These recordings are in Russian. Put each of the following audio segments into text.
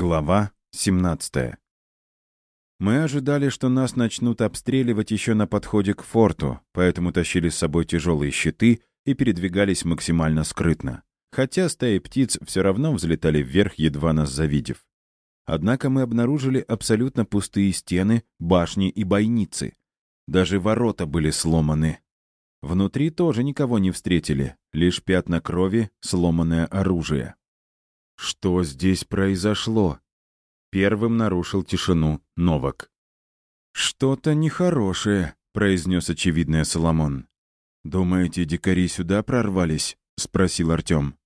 Глава 17 Мы ожидали, что нас начнут обстреливать еще на подходе к форту, поэтому тащили с собой тяжелые щиты и передвигались максимально скрытно. Хотя стаи птиц все равно взлетали вверх, едва нас завидев. Однако мы обнаружили абсолютно пустые стены, башни и бойницы. Даже ворота были сломаны. Внутри тоже никого не встретили, лишь пятна крови, сломанное оружие. Что здесь произошло? Первым нарушил тишину Новак. «Что-то нехорошее», — произнес очевидное Соломон. «Думаете, дикари сюда прорвались?» — спросил Артем.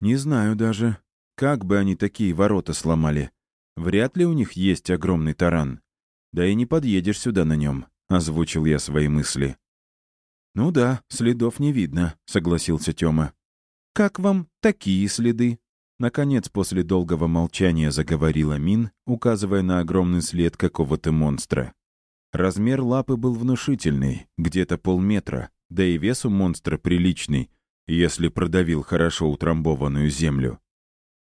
«Не знаю даже. Как бы они такие ворота сломали? Вряд ли у них есть огромный таран. Да и не подъедешь сюда на нем», — озвучил я свои мысли. «Ну да, следов не видно», — согласился Тёма. «Как вам такие следы?» Наконец, после долгого молчания заговорила Мин, указывая на огромный след какого-то монстра. Размер лапы был внушительный, где-то полметра, да и вес у монстра приличный, если продавил хорошо утрамбованную землю.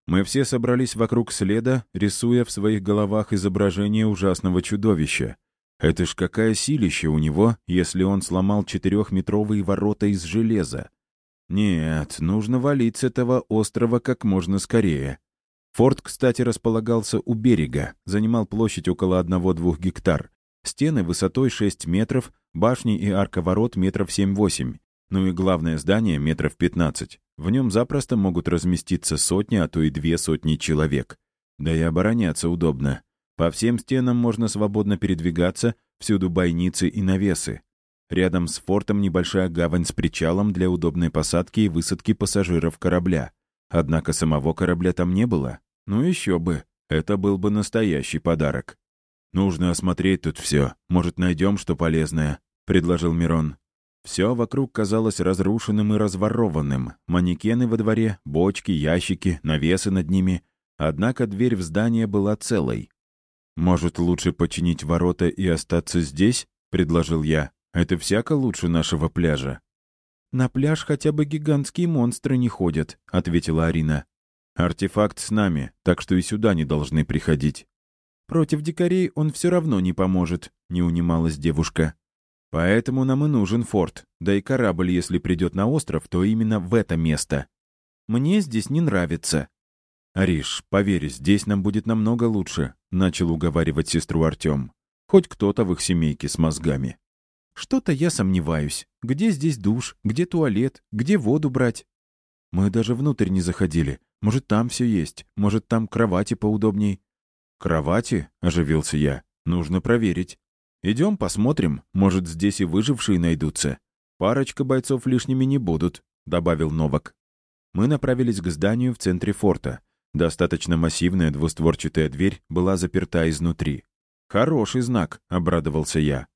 Мы все собрались вокруг следа, рисуя в своих головах изображение ужасного чудовища. Это ж какая силища у него, если он сломал четырехметровые ворота из железа. Нет, нужно валить с этого острова как можно скорее. Форт, кстати, располагался у берега, занимал площадь около 1-2 гектар. Стены высотой 6 метров, башни и арка ворот метров 7-8. Ну и главное здание метров 15. В нем запросто могут разместиться сотни, а то и две сотни человек. Да и обороняться удобно. По всем стенам можно свободно передвигаться, всюду бойницы и навесы. Рядом с фортом небольшая гавань с причалом для удобной посадки и высадки пассажиров корабля. Однако самого корабля там не было. Ну еще бы. Это был бы настоящий подарок. «Нужно осмотреть тут все. Может, найдем что полезное», — предложил Мирон. Все вокруг казалось разрушенным и разворованным. Манекены во дворе, бочки, ящики, навесы над ними. Однако дверь в здание была целой. «Может, лучше починить ворота и остаться здесь?» — предложил я. Это всяко лучше нашего пляжа». «На пляж хотя бы гигантские монстры не ходят», — ответила Арина. «Артефакт с нами, так что и сюда не должны приходить». «Против дикарей он все равно не поможет», — не унималась девушка. «Поэтому нам и нужен форт, да и корабль, если придет на остров, то именно в это место. Мне здесь не нравится». «Ариш, поверь, здесь нам будет намного лучше», — начал уговаривать сестру Артем. «Хоть кто-то в их семейке с мозгами». Что-то я сомневаюсь. Где здесь душ? Где туалет? Где воду брать? Мы даже внутрь не заходили. Может, там все есть. Может, там кровати поудобней. Кровати? Оживился я. Нужно проверить. Идем посмотрим. Может, здесь и выжившие найдутся. Парочка бойцов лишними не будут, добавил Новак. Мы направились к зданию в центре форта. Достаточно массивная двустворчатая дверь была заперта изнутри. «Хороший знак», — обрадовался я.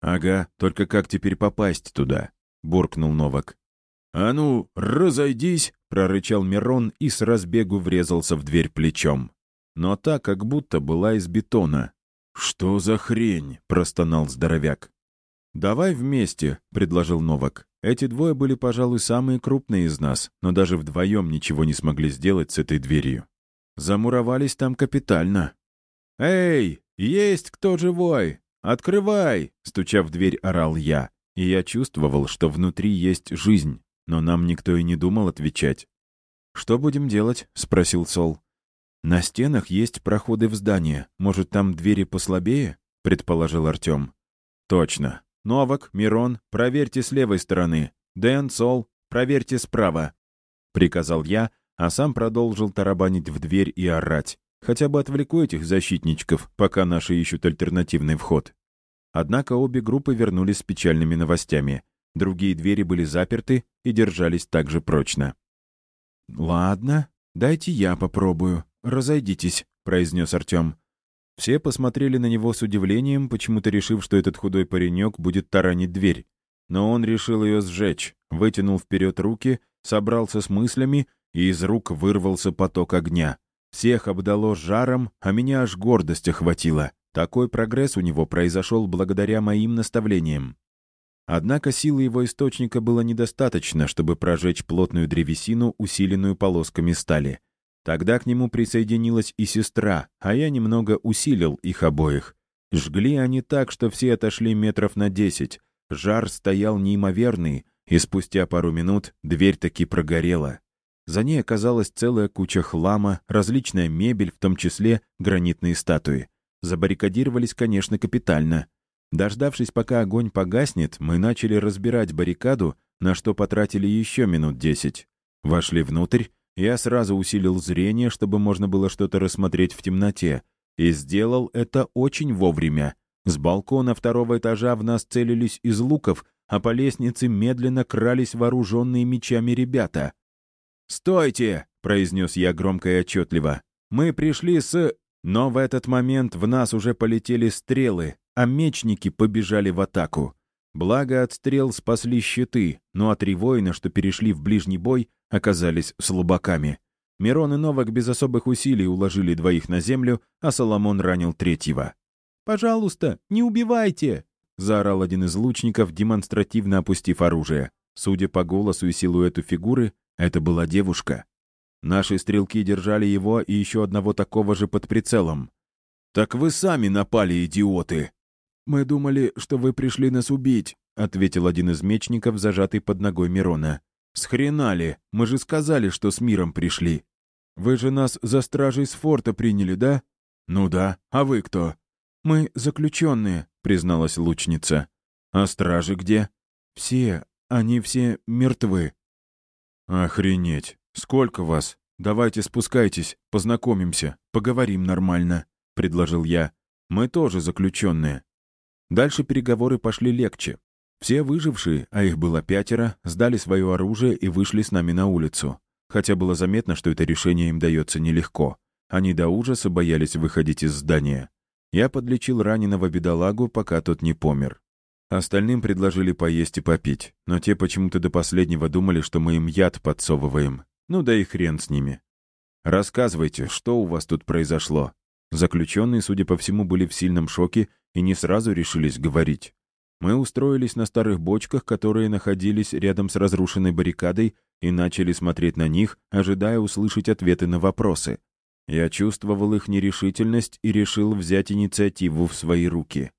«Ага, только как теперь попасть туда?» — буркнул Новак. «А ну, разойдись!» — прорычал Мирон и с разбегу врезался в дверь плечом. Но та как будто была из бетона. «Что за хрень?» — простонал здоровяк. «Давай вместе», — предложил Новак. Эти двое были, пожалуй, самые крупные из нас, но даже вдвоем ничего не смогли сделать с этой дверью. Замуровались там капитально. «Эй, есть кто живой? «Открывай!» — стуча в дверь, орал я. И я чувствовал, что внутри есть жизнь, но нам никто и не думал отвечать. «Что будем делать?» — спросил Сол. «На стенах есть проходы в здание. Может, там двери послабее?» — предположил Артем. «Точно. Новак, Мирон, проверьте с левой стороны. Дэн, Сол, проверьте справа», — приказал я, а сам продолжил тарабанить в дверь и орать. Хотя бы отвлеку этих защитничков, пока наши ищут альтернативный вход. Однако обе группы вернулись с печальными новостями. Другие двери были заперты и держались так же прочно. «Ладно, дайте я попробую. Разойдитесь», — произнес Артем. Все посмотрели на него с удивлением, почему-то решив, что этот худой паренек будет таранить дверь. Но он решил ее сжечь, вытянул вперед руки, собрался с мыслями, и из рук вырвался поток огня. Всех обдало жаром, а меня аж гордость охватила. Такой прогресс у него произошел благодаря моим наставлениям. Однако силы его источника было недостаточно, чтобы прожечь плотную древесину, усиленную полосками стали. Тогда к нему присоединилась и сестра, а я немного усилил их обоих. Жгли они так, что все отошли метров на десять. Жар стоял неимоверный, и спустя пару минут дверь таки прогорела. За ней оказалась целая куча хлама, различная мебель, в том числе гранитные статуи. Забаррикадировались, конечно, капитально. Дождавшись, пока огонь погаснет, мы начали разбирать баррикаду, на что потратили еще минут десять. Вошли внутрь, я сразу усилил зрение, чтобы можно было что-то рассмотреть в темноте, и сделал это очень вовремя. С балкона второго этажа в нас целились из луков, а по лестнице медленно крались вооруженные мечами ребята. «Стойте!» — произнес я громко и отчетливо. «Мы пришли с...» Но в этот момент в нас уже полетели стрелы, а мечники побежали в атаку. Благо от стрел спасли щиты, но от три воина, что перешли в ближний бой, оказались слабаками. Мирон и Новак без особых усилий уложили двоих на землю, а Соломон ранил третьего. «Пожалуйста, не убивайте!» — заорал один из лучников, демонстративно опустив оружие. Судя по голосу и силуэту фигуры, это была девушка. Наши стрелки держали его и еще одного такого же под прицелом. «Так вы сами напали, идиоты!» «Мы думали, что вы пришли нас убить», — ответил один из мечников, зажатый под ногой Мирона. «Схренали! Мы же сказали, что с миром пришли!» «Вы же нас за стражей с форта приняли, да?» «Ну да. А вы кто?» «Мы заключенные», — призналась лучница. «А стражи где?» «Все. Они все мертвы». «Охренеть! Сколько вас? Давайте спускайтесь, познакомимся, поговорим нормально», — предложил я. «Мы тоже заключенные». Дальше переговоры пошли легче. Все выжившие, а их было пятеро, сдали свое оружие и вышли с нами на улицу. Хотя было заметно, что это решение им дается нелегко. Они до ужаса боялись выходить из здания. Я подлечил раненого бедолагу, пока тот не помер. Остальным предложили поесть и попить, но те почему-то до последнего думали, что мы им яд подсовываем. Ну да и хрен с ними. Рассказывайте, что у вас тут произошло. Заключенные, судя по всему, были в сильном шоке и не сразу решились говорить. Мы устроились на старых бочках, которые находились рядом с разрушенной баррикадой, и начали смотреть на них, ожидая услышать ответы на вопросы. Я чувствовал их нерешительность и решил взять инициативу в свои руки.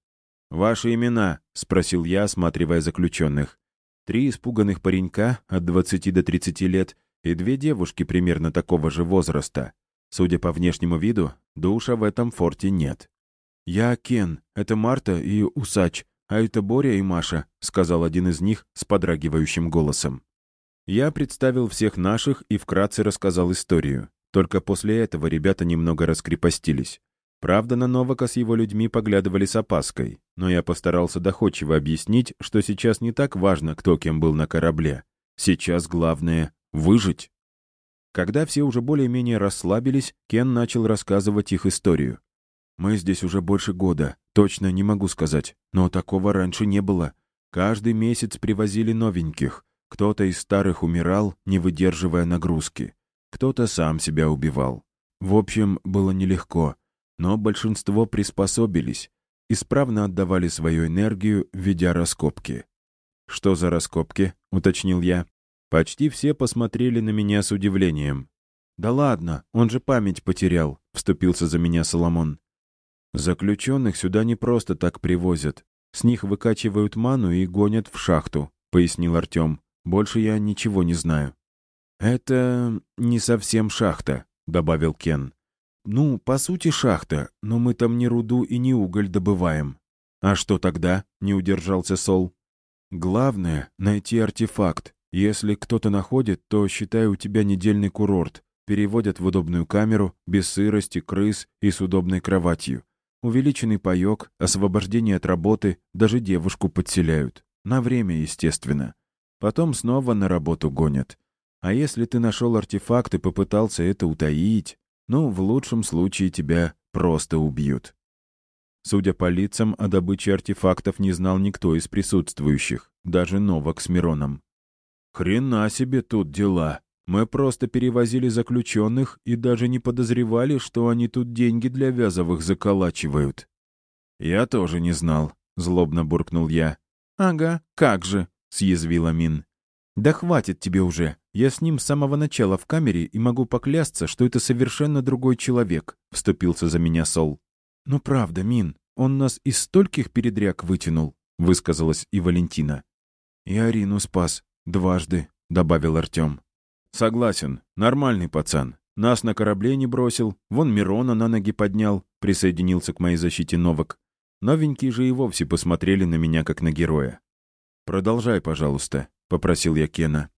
«Ваши имена?» — спросил я, осматривая заключенных. Три испуганных паренька от 20 до 30 лет и две девушки примерно такого же возраста. Судя по внешнему виду, душа в этом форте нет. «Я Кен, это Марта и Усач, а это Боря и Маша», — сказал один из них с подрагивающим голосом. Я представил всех наших и вкратце рассказал историю. Только после этого ребята немного раскрепостились. Правда, на Новака с его людьми поглядывали с опаской, но я постарался доходчиво объяснить, что сейчас не так важно, кто кем был на корабле. Сейчас главное — выжить. Когда все уже более-менее расслабились, Кен начал рассказывать их историю. «Мы здесь уже больше года, точно не могу сказать, но такого раньше не было. Каждый месяц привозили новеньких. Кто-то из старых умирал, не выдерживая нагрузки. Кто-то сам себя убивал. В общем, было нелегко но большинство приспособились, исправно отдавали свою энергию, ведя раскопки. «Что за раскопки?» — уточнил я. Почти все посмотрели на меня с удивлением. «Да ладно, он же память потерял», — вступился за меня Соломон. «Заключенных сюда не просто так привозят. С них выкачивают ману и гонят в шахту», — пояснил Артем. «Больше я ничего не знаю». «Это не совсем шахта», — добавил Кен. «Ну, по сути, шахта, но мы там ни руду и ни уголь добываем». «А что тогда?» — не удержался Сол. «Главное — найти артефакт. Если кто-то находит, то, считай, у тебя недельный курорт. Переводят в удобную камеру, без сырости, крыс и с удобной кроватью. Увеличенный паёк, освобождение от работы, даже девушку подселяют. На время, естественно. Потом снова на работу гонят. А если ты нашел артефакт и попытался это утаить, ну, в лучшем случае тебя просто убьют. Судя по лицам, о добыче артефактов не знал никто из присутствующих, даже Новак с Мироном. «Хрена себе тут дела! Мы просто перевозили заключенных и даже не подозревали, что они тут деньги для Вязовых заколачивают». «Я тоже не знал», — злобно буркнул я. «Ага, как же», — съязвила Мин. «Да хватит тебе уже. Я с ним с самого начала в камере и могу поклясться, что это совершенно другой человек», — вступился за меня Сол. «Ну правда, Мин, он нас из стольких передряг вытянул», — высказалась и Валентина. «И Арину спас. Дважды», — добавил Артем. «Согласен. Нормальный пацан. Нас на корабле не бросил, вон Мирона на ноги поднял», — присоединился к моей защите Новак. Новенькие же и вовсе посмотрели на меня, как на героя. «Продолжай, пожалуйста», — попросил я Кена.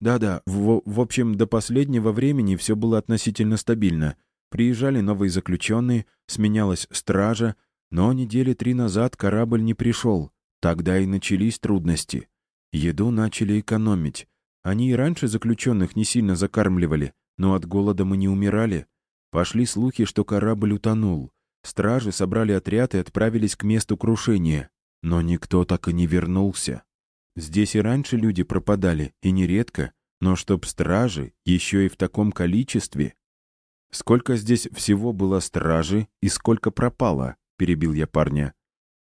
«Да-да, в, в общем, до последнего времени все было относительно стабильно. Приезжали новые заключенные, сменялась стража, но недели три назад корабль не пришел. Тогда и начались трудности. Еду начали экономить. Они и раньше заключенных не сильно закармливали, но от голода мы не умирали. Пошли слухи, что корабль утонул. Стражи собрали отряд и отправились к месту крушения. Но никто так и не вернулся. Здесь и раньше люди пропадали, и нередко, но чтоб стражи, еще и в таком количестве. «Сколько здесь всего было стражи и сколько пропало?» — перебил я парня.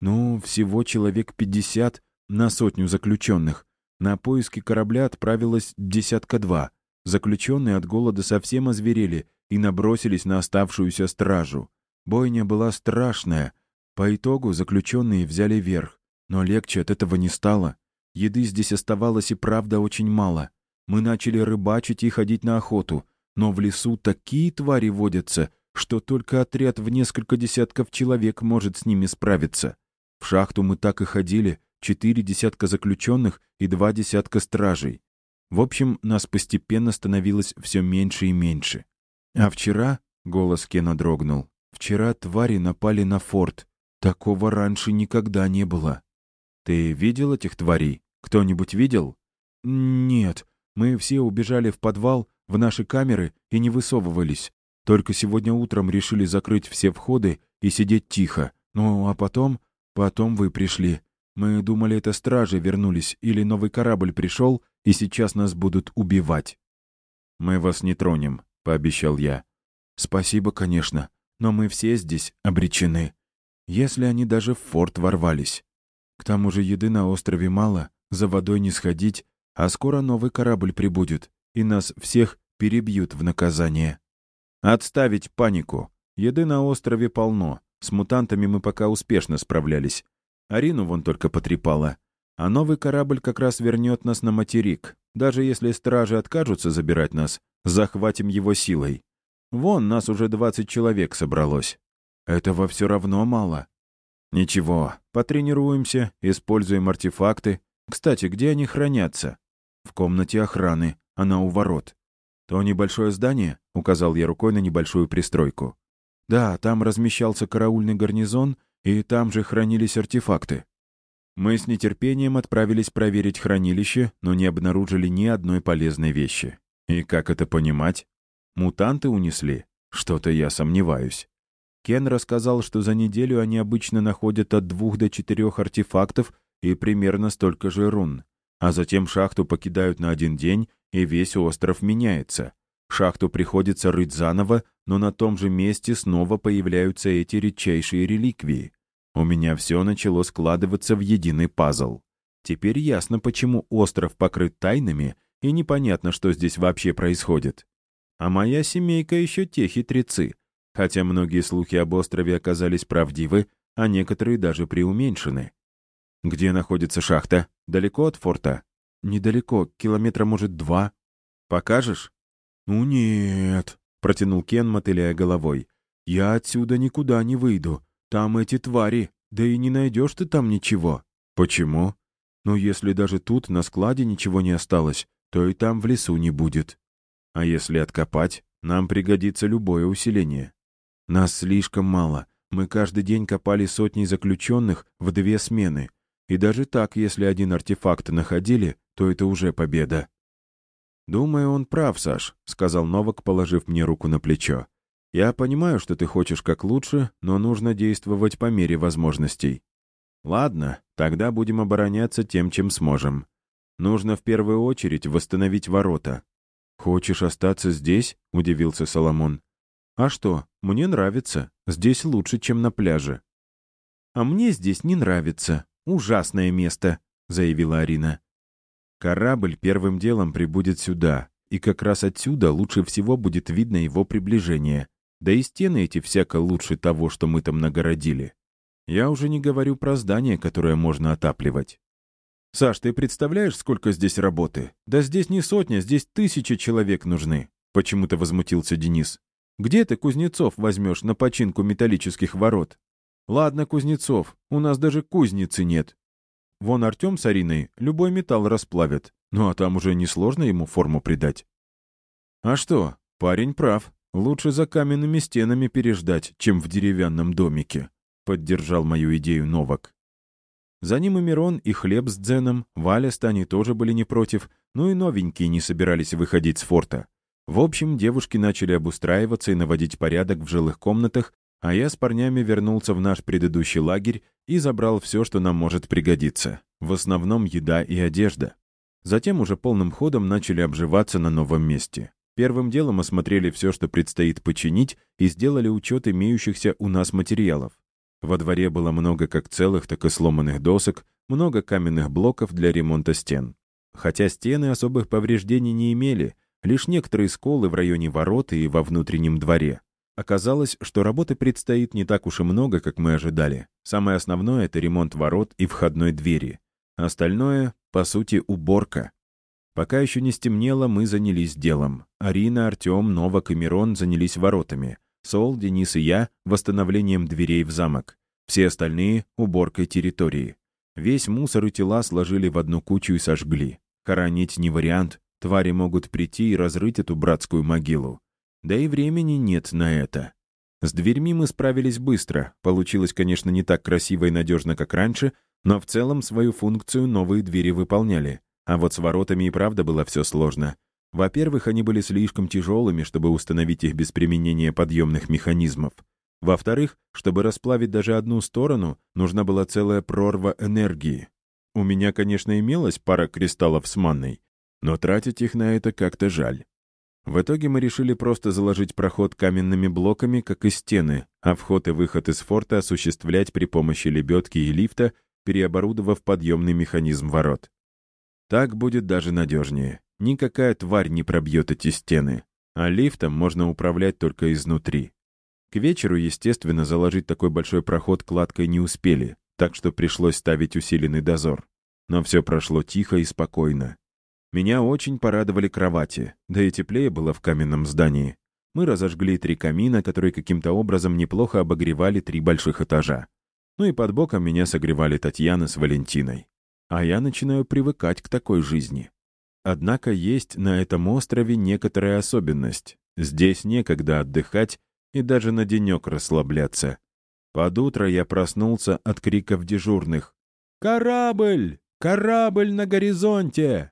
«Ну, всего человек пятьдесят на сотню заключенных. На поиски корабля отправилось десятка два. Заключенные от голода совсем озверели и набросились на оставшуюся стражу. Бойня была страшная. По итогу заключенные взяли верх. Но легче от этого не стало. Еды здесь оставалось и правда очень мало. Мы начали рыбачить и ходить на охоту. Но в лесу такие твари водятся, что только отряд в несколько десятков человек может с ними справиться. В шахту мы так и ходили, четыре десятка заключенных и два десятка стражей. В общем, нас постепенно становилось все меньше и меньше. А вчера, — голос Кена дрогнул, Вчера твари напали на форт. Такого раньше никогда не было. Ты видел этих тварей? Кто-нибудь видел? Нет. Мы все убежали в подвал, в наши камеры и не высовывались. Только сегодня утром решили закрыть все входы и сидеть тихо. Ну, а потом... Потом вы пришли. Мы думали, это стражи вернулись, или новый корабль пришел, и сейчас нас будут убивать. «Мы вас не тронем», — пообещал я. «Спасибо, конечно но мы все здесь обречены. Если они даже в форт ворвались. К тому же еды на острове мало, за водой не сходить, а скоро новый корабль прибудет, и нас всех перебьют в наказание. Отставить панику. Еды на острове полно. С мутантами мы пока успешно справлялись. Арину вон только потрепала. А новый корабль как раз вернет нас на материк. Даже если стражи откажутся забирать нас, захватим его силой. Вон нас уже двадцать человек собралось. Этого все равно мало. Ничего, потренируемся, используем артефакты. Кстати, где они хранятся? В комнате охраны, она у ворот. То небольшое здание, указал я рукой на небольшую пристройку. Да, там размещался караульный гарнизон, и там же хранились артефакты. Мы с нетерпением отправились проверить хранилище, но не обнаружили ни одной полезной вещи. И как это понимать? Мутанты унесли? Что-то я сомневаюсь. Кен рассказал, что за неделю они обычно находят от двух до четырех артефактов и примерно столько же рун. А затем шахту покидают на один день, и весь остров меняется. Шахту приходится рыть заново, но на том же месте снова появляются эти редчайшие реликвии. У меня все начало складываться в единый пазл. Теперь ясно, почему остров покрыт тайнами, и непонятно, что здесь вообще происходит. А моя семейка еще те хитрецы. Хотя многие слухи об острове оказались правдивы, а некоторые даже преуменьшены. Где находится шахта? Далеко от форта? Недалеко, километра, может, два. Покажешь? Ну нет, протянул Кен, мотыляя головой. Я отсюда никуда не выйду. Там эти твари, да и не найдешь ты там ничего. Почему? Ну, если даже тут на складе ничего не осталось, то и там в лесу не будет. А если откопать, нам пригодится любое усиление. Нас слишком мало. Мы каждый день копали сотни заключенных в две смены. И даже так, если один артефакт находили, то это уже победа. «Думаю, он прав, Саш», — сказал Новак, положив мне руку на плечо. «Я понимаю, что ты хочешь как лучше, но нужно действовать по мере возможностей. Ладно, тогда будем обороняться тем, чем сможем. Нужно в первую очередь восстановить ворота. «Хочешь остаться здесь?» — удивился Соломон. «А что, мне нравится. Здесь лучше, чем на пляже». «А мне здесь не нравится. Ужасное место», — заявила Арина. Корабль первым делом прибудет сюда, и как раз отсюда лучше всего будет видно его приближение. Да и стены эти всяко лучше того, что мы там нагородили. Я уже не говорю про здание, которое можно отапливать. «Саш, ты представляешь, сколько здесь работы? Да здесь не сотня, здесь тысячи человек нужны», — почему-то возмутился Денис. «Где ты кузнецов возьмешь на починку металлических ворот?» «Ладно, кузнецов, у нас даже кузницы нет. Вон Артем с Ариной любой металл расплавят, ну а там уже несложно ему форму придать». «А что, парень прав. Лучше за каменными стенами переждать, чем в деревянном домике», — поддержал мою идею Новак. За ним и Мирон, и Хлеб с Дзеном, Валя с Таней тоже были не против, ну и новенькие не собирались выходить с форта. В общем, девушки начали обустраиваться и наводить порядок в жилых комнатах, а я с парнями вернулся в наш предыдущий лагерь и забрал все, что нам может пригодиться. В основном еда и одежда. Затем уже полным ходом начали обживаться на новом месте. Первым делом осмотрели все, что предстоит починить, и сделали учет имеющихся у нас материалов. Во дворе было много как целых, так и сломанных досок, много каменных блоков для ремонта стен. Хотя стены особых повреждений не имели, лишь некоторые сколы в районе ворот и во внутреннем дворе. Оказалось, что работы предстоит не так уж и много, как мы ожидали. Самое основное — это ремонт ворот и входной двери. Остальное, по сути, уборка. Пока еще не стемнело, мы занялись делом. Арина, Артем, Новак и Мирон занялись воротами. Сол, Денис и я — восстановлением дверей в замок. Все остальные — уборкой территории. Весь мусор и тела сложили в одну кучу и сожгли. Хоронить не вариант. Твари могут прийти и разрыть эту братскую могилу. Да и времени нет на это. С дверьми мы справились быстро. Получилось, конечно, не так красиво и надежно, как раньше, но в целом свою функцию новые двери выполняли. А вот с воротами и правда было все сложно. Во-первых, они были слишком тяжелыми, чтобы установить их без применения подъемных механизмов. Во-вторых, чтобы расплавить даже одну сторону, нужна была целая прорва энергии. У меня, конечно, имелась пара кристаллов с манной, но тратить их на это как-то жаль. В итоге мы решили просто заложить проход каменными блоками, как и стены, а вход и выход из форта осуществлять при помощи лебедки и лифта, переоборудовав подъемный механизм ворот. Так будет даже надежнее. Никакая тварь не пробьет эти стены, а лифтом можно управлять только изнутри. К вечеру, естественно, заложить такой большой проход кладкой не успели, так что пришлось ставить усиленный дозор. Но все прошло тихо и спокойно. Меня очень порадовали кровати, да и теплее было в каменном здании. Мы разожгли три камина, которые каким-то образом неплохо обогревали три больших этажа. Ну и под боком меня согревали Татьяна с Валентиной. А я начинаю привыкать к такой жизни. Однако есть на этом острове некоторая особенность. Здесь некогда отдыхать и даже на денек расслабляться. Под утро я проснулся от криков дежурных. «Корабль! Корабль на горизонте!»